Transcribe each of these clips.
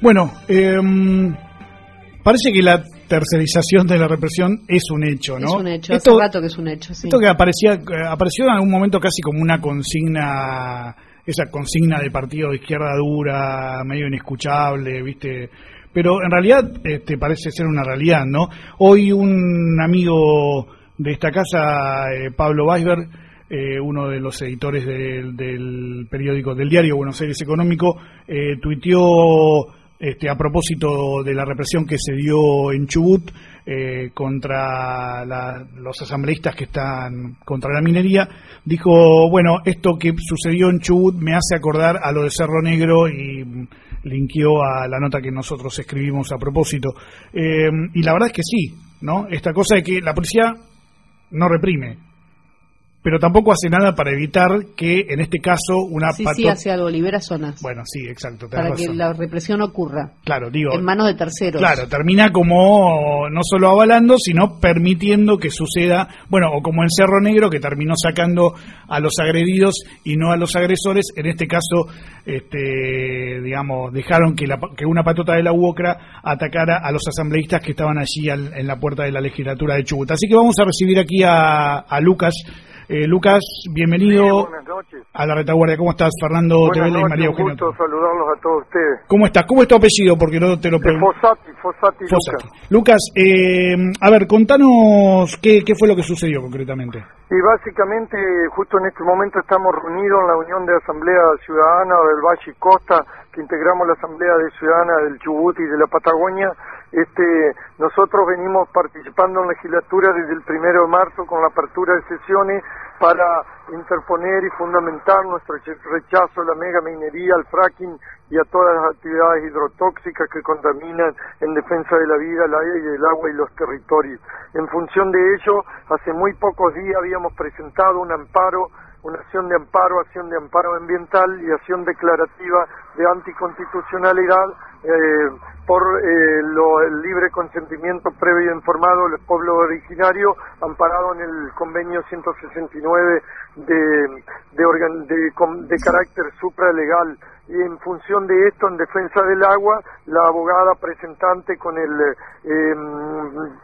Bueno, em, parece que la tercerización de la represión es un hecho, ¿no? Es un hecho, hace rato que es un hecho, sí. Esto que aparecía, eh, apareció en algún momento casi como una consigna, esa consigna de partido de izquierda dura, medio inescuchable, ¿viste? Pero en realidad este, parece ser una realidad, ¿no? Hoy un amigo de esta casa, eh, Pablo Weisberg, eh, uno de los editores del, del, periódico del diario Buenos Aires Económico, eh, tuiteó este, a propósito de la represión que se dio en Chubut eh, contra los asambleístas que están contra la minería, dijo, bueno, esto que sucedió en Chubut me hace acordar a lo de Cerro Negro y linkeó a la nota que nosotros escribimos a propósito. Eh, y la verdad es que sí, ¿no? Esta cosa de que la policía no reprime, pero tampoco hace nada para evitar que en este caso una sí, sí hace algo libera zonas. Bueno sí exacto para que la represión ocurra. Claro digo en manos de terceros. claro termina como no solo avalando sino permitiendo que suceda bueno o como en Cerro Negro que terminó sacando a los agredidos y no a los agresores. En este caso este digamos dejaron que la, que una patota de la UOCRA atacara a los asambleístas que estaban allí en la puerta de la legislatura de Chubut. Así que vamos a recibir aquí a, a Lucas eh, Lucas, bienvenido a la retaguardia. ¿Cómo estás, Fernando Tevela y María Eugenia? Un gusto saludarlos a todos ustedes. ¿Cómo estás? ¿Cómo es tu apellido? Porque no te lo pregunto. Fosati, Fosati, Lucas. Lucas, eh, a ver, contanos qué, qué fue lo que sucedió concretamente. Y básicamente, justo en este momento estamos reunidos en la Unión de Asamblea Ciudadana del Valle y Costa, que integramos la Asamblea de Ciudadana del Chubut y de la Patagonia, este, nosotros venimos participando en legislatura desde el primero de marzo con la apertura de sesiones para interponer y fundamentar nuestro rechazo a la mega minería, al fracking y a todas las actividades hidrotóxicas que contaminan en defensa de la vida, el aire, el agua y los territorios. En función de ello, hace muy pocos días habíamos presentado un amparo una acción de amparo, acción de amparo ambiental y acción declarativa de anticonstitucionalidad eh, por eh, el libre consentimiento previo e informado del pueblo originario, amparado en el convenio 169 de, de, de carácter supralegal. Y en función de esto, en defensa del agua, la abogada presentante con el, eh,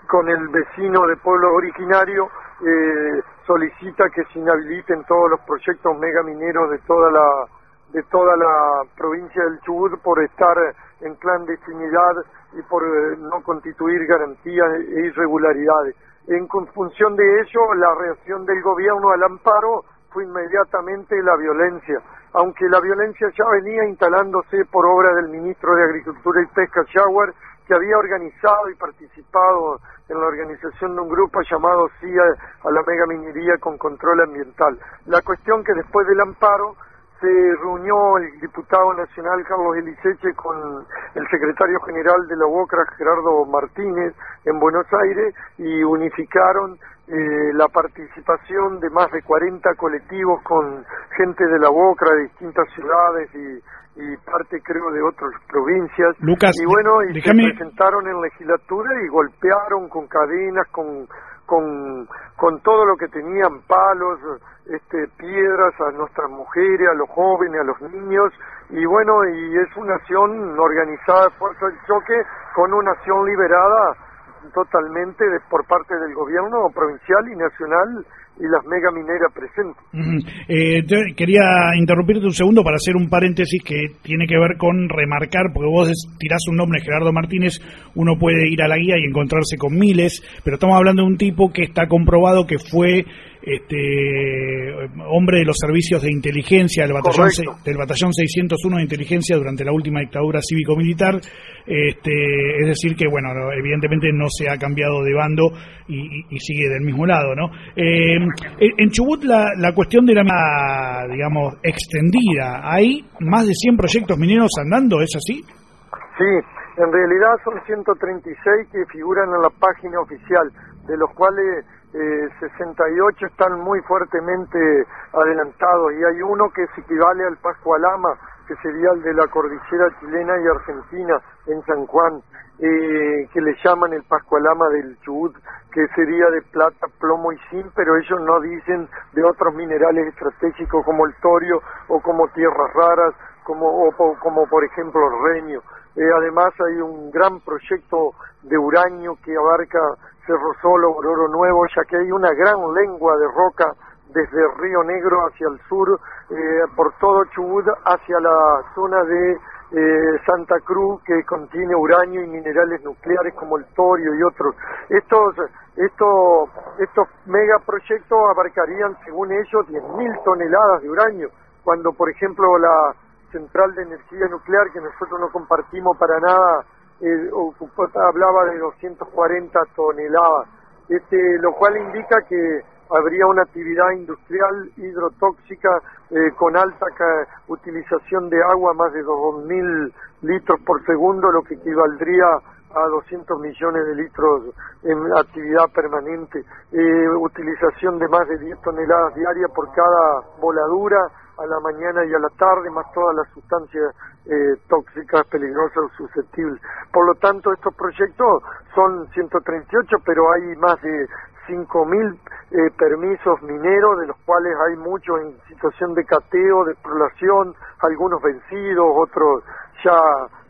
con el vecino del pueblo originario eh, solicita que se inhabiliten todos los proyectos megamineros de toda la de toda la provincia del Chubut por estar en clandestinidad y por eh, no constituir garantías e irregularidades. En función de ello, la reacción del gobierno al amparo fue inmediatamente la violencia, aunque la violencia ya venía instalándose por obra del ministro de Agricultura y Pesca, Shower, que había organizado y participado en la organización de un grupo llamado CIA a la mega minería con control ambiental. La cuestión que después del amparo se reunió el diputado nacional Carlos Eliseche con el secretario general de la UOCRA, Gerardo Martínez, en Buenos Aires y unificaron eh, la participación de más de 40 colectivos con gente de la UOCRA de distintas ciudades y, parte creo de otras provincias. Y bueno y se presentaron en legislatura y golpearon con cadenas con con, con todo lo que tenían palos, este, piedras a nuestras mujeres, a los jóvenes, a los niños, y bueno, y es una acción organizada de Fuerza del Choque con una acción liberada totalmente por parte del gobierno provincial y nacional y las mega mineras presentes. Eh, quería interrumpirte un segundo para hacer un paréntesis que tiene que ver con remarcar, porque vos tirás un nombre, Gerardo Martínez, uno puede ir a la guía y encontrarse con miles, pero estamos hablando de un tipo que está comprobado que fue este hombre de los servicios de inteligencia del batallón, del batallón 601 de inteligencia durante la última dictadura cívico-militar, este, es decir que bueno, evidentemente no se ha cambiado de bando y, sigue del mismo lado, ¿no? Eh, en Chubut la, la cuestión de la digamos extendida, hay más de 100 proyectos mineros andando, ¿es así? Sí, en realidad son 136 que figuran en la página oficial, de los cuales eh, 68 están muy fuertemente adelantados y hay uno que se equivale al Pascualama, que sería el de la cordillera chilena y argentina en San Juan, eh, que le llaman el Pascualama del Chubut, que sería de plata, plomo y zinc, pero ellos no dicen de otros minerales estratégicos como el torio o como tierras raras, como, o, como por ejemplo el reño. además hay un gran proyecto de uranio que abarca Cerro Solo, Oro Nuevo, ya que hay una gran lengua de roca desde Río Negro hacia el sur, por todo Chubut hacia la zona de eh, Santa Cruz que contiene uranio y minerales nucleares como el torio y otros. Estos, estos, estos megaproyectos abarcarían, según ellos, 10.000 toneladas de uranio, cuando, por ejemplo, la central de energía nuclear, que nosotros no compartimos para nada, eh, hablaba de 240 toneladas, este, lo cual indica que habría una actividad industrial hidrotóxica eh, con alta utilización de agua, más de 2.000 litros por segundo, lo que equivaldría a 200 millones de litros en actividad permanente, eh, utilización de más de 10 toneladas diarias por cada voladura a la mañana y a la tarde, más todas las sustancias eh, tóxicas, peligrosas o susceptibles. Por lo tanto, estos proyectos son 138, pero hay más de 5.000 eh, permisos mineros, de los cuales hay muchos en situación de cateo, de exploración, algunos vencidos, otros ya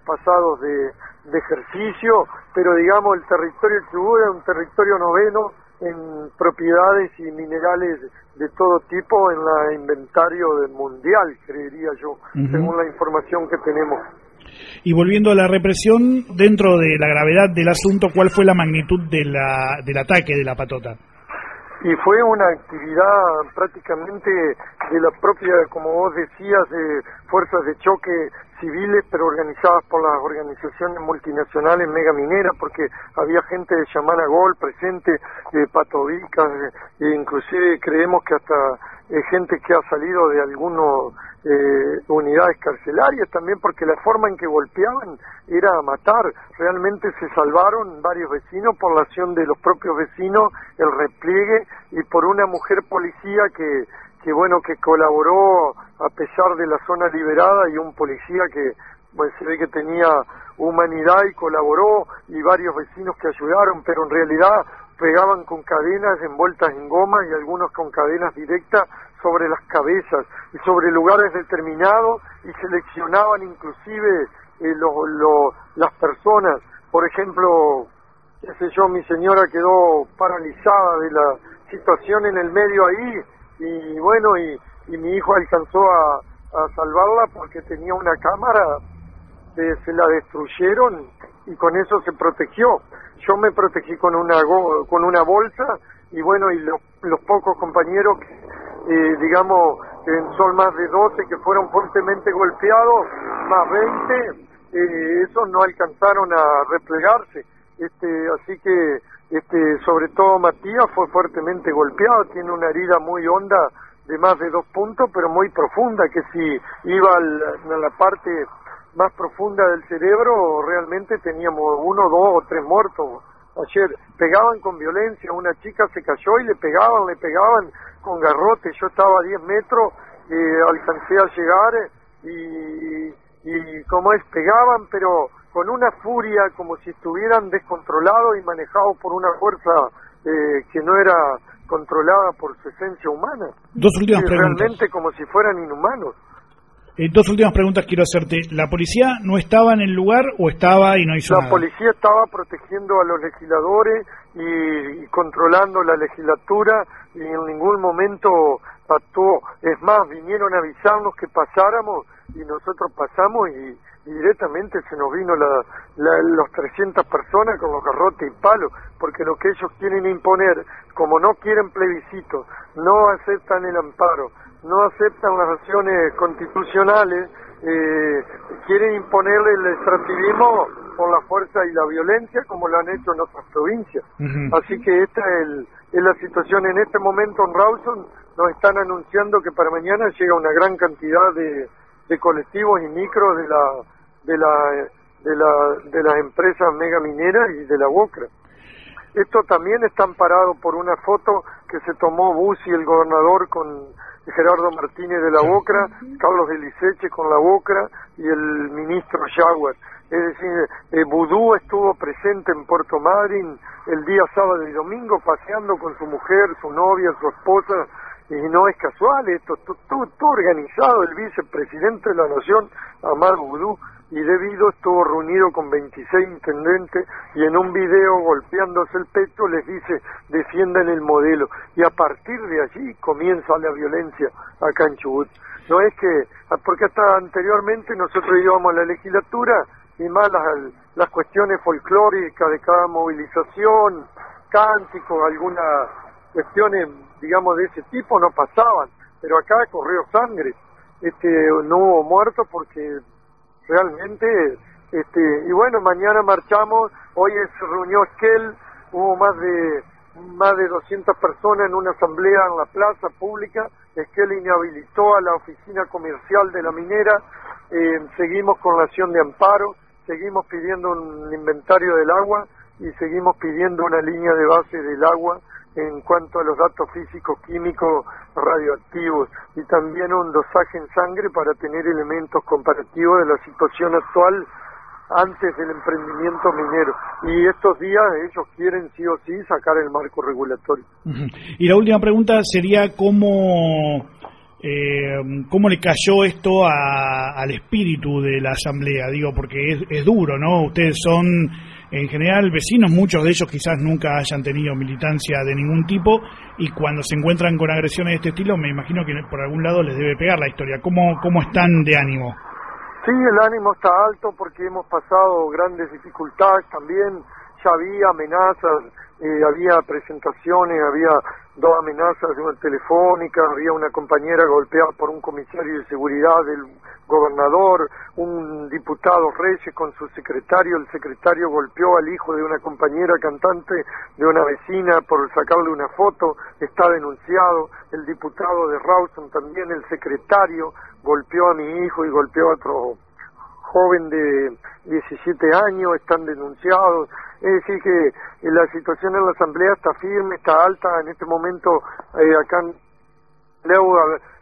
pasados de, ejercicio, pero digamos el territorio de Chubut es un territorio noveno en propiedades y minerales de todo tipo en la inventario del mundial, creería yo, según la información que tenemos. Y volviendo a la represión, dentro de la gravedad del asunto, ¿cuál fue la magnitud de la, del ataque de la patota? Y fue una actividad prácticamente de la propia, como vos decías, de fuerzas de choque civiles, pero organizadas por las organizaciones multinacionales mega mineras, porque había gente de Yamana Gol presente, de Patovicas, e inclusive creemos que hasta eh, gente que ha salido de algunos eh, unidades carcelarias también porque la forma en que golpeaban era matar. Realmente se salvaron varios vecinos por la acción de los propios vecinos, el repliegue y por una mujer policía que, que bueno, que colaboró a pesar de la zona liberada y un policía que pues, se ve que tenía humanidad y colaboró y varios vecinos que ayudaron, pero en realidad pegaban con cadenas envueltas en goma y algunos con cadenas directas sobre las cabezas y sobre lugares determinados y seleccionaban inclusive eh, las personas. Por ejemplo, qué sé yo, mi señora quedó paralizada de la situación en el medio ahí y bueno, y, mi hijo alcanzó a, salvarla porque tenía una cámara, eh, se la destruyeron y con eso se protegió. Yo me protegí con una, con una bolsa y bueno, y los pocos compañeros eh, digamos, son más de 12 que fueron fuertemente golpeados, más 20, eh, esos no alcanzaron a replegarse. Este, así que, este, sobre todo Matías fue fuertemente golpeado, tiene una herida muy honda de más de dos puntos, pero muy profunda, que si iba a la parte más profunda del cerebro, realmente teníamos uno, dos o tres muertos. Ayer pegaban con violencia, una chica se cayó y le pegaban, le pegaban, con garrote, yo estaba a 10 metros, eh, alcancé a llegar y, y como es, pegaban, pero con una furia como si estuvieran descontrolados y manejados por una fuerza eh, que no era controlada por su esencia humana. Dos últimas preguntas. Realmente como si fueran inhumanos. Eh, dos últimas preguntas quiero hacerte. ¿La policía no estaba en el lugar o estaba y no hizo nada? La policía estaba protegiendo a los legisladores y, controlando la legislatura y en ningún momento actuó. Es más, vinieron a avisarnos que pasáramos y nosotros pasamos y, directamente se nos vino la, los 300 personas con los garrotes y palos, porque lo que ellos quieren imponer, como no quieren plebiscito, no aceptan el amparo, no aceptan las acciones constitucionales, eh, quieren imponerle el extractivismo con la fuerza y la violencia como lo han hecho en otras provincias. Así que esta es, la situación en este momento en Rawson. Nos están anunciando que para mañana llega una gran cantidad de, colectivos y micros de la de la de la de las empresas mega mineras y de la UOCRA. Esto también está amparado por una foto que se tomó Bussi, el gobernador, con Gerardo Martínez de la Bocra, Carlos de Liceche con la Bocra y el ministro Jaguar. Es decir, eh, Vudú estuvo presente en Puerto Madryn el día sábado y domingo paseando con su mujer, su novia, su esposa y no es casual, esto todo, organizado, el vicepresidente de la Nación, Amar Boudou, y debido estuvo reunido con 26 intendentes y en un video golpeándose el pecho les dice defiendan el modelo y a partir de allí comienza la violencia acá en Chubut. No es que, porque hasta anteriormente nosotros íbamos a la legislatura y más las, las cuestiones folclóricas de cada movilización, cánticos, algunas cuestiones, digamos, de ese tipo no pasaban, pero acá corrió sangre. Este, no hubo muertos porque realmente, este, y bueno, mañana marchamos, hoy se reunió Esquel, hubo más de más de 200 personas en una asamblea en la plaza pública, Esquel inhabilitó a la oficina comercial de la minera, eh, seguimos con la acción de amparo, seguimos pidiendo un inventario del agua y seguimos pidiendo una línea de base del agua en cuanto a los datos físicos, químicos, radioactivos y también un dosaje en sangre para tener elementos comparativos de la situación actual antes del emprendimiento minero. Y estos días ellos quieren sí o sí sacar el marco regulatorio. Y la última pregunta sería cómo, eh, cómo le cayó esto al espíritu de la asamblea, digo, porque es, es duro, ¿no? Ustedes son en general vecinos, muchos de ellos quizás nunca hayan tenido militancia de ningún tipo y cuando se encuentran con agresiones de este estilo me imagino que por algún lado les debe pegar la historia. ¿Cómo, cómo están de ánimo? Sí, el ánimo está alto porque hemos pasado grandes dificultades también, ya había amenazas, eh, había presentaciones, había dos amenazas telefónicas, había una compañera golpeada por un comisario de seguridad del gobernador, un diputado Reyes con su secretario, el secretario golpeó al hijo de una compañera cantante de una vecina por sacarle una foto, está denunciado, el diputado de Rawson también, el secretario golpeó a mi hijo y golpeó a otro joven de 17 años, están denunciados. Es decir, que la situación en la Asamblea está firme, está alta. En este momento, eh, acá en Leu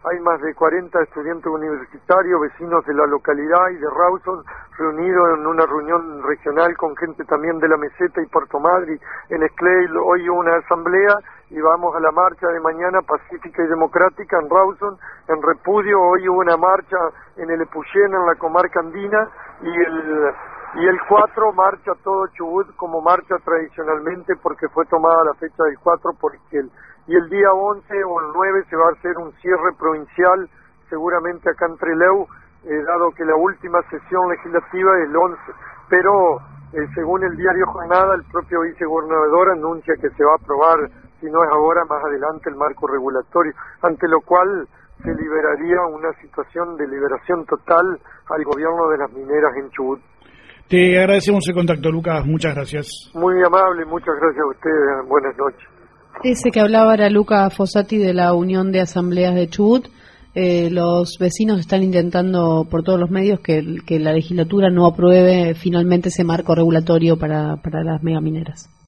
hay más de 40 estudiantes universitarios, vecinos de la localidad y de Rawson, reunidos en una reunión regional con gente también de la Meseta y Puerto Madrid. En Esclay hoy hubo una asamblea y vamos a la marcha de mañana pacífica y democrática en Rawson. En repudio hoy hubo una marcha en el Epuyén, en la comarca andina, y el, y el 4 marcha todo Chubut como marcha tradicionalmente porque fue tomada la fecha del 4 porque el, y el día 11 o el 9 se va a hacer un cierre provincial seguramente acá en Treleu, eh, dado que la última sesión legislativa es el 11. Pero eh, según el diario Jornada, el propio vicegobernador anuncia que se va a aprobar si no es ahora, más adelante el marco regulatorio, ante lo cual se liberaría una situación de liberación total al gobierno de las mineras en Chubut. Te agradecemos el contacto, Lucas. Muchas gracias. Muy amable, muchas gracias a ustedes. Buenas noches. Ese que hablaba era Lucas Fossati de la Unión de Asambleas de Chubut. Eh, los vecinos están intentando por todos los medios que, que la legislatura no apruebe finalmente ese marco regulatorio para, para las megamineras.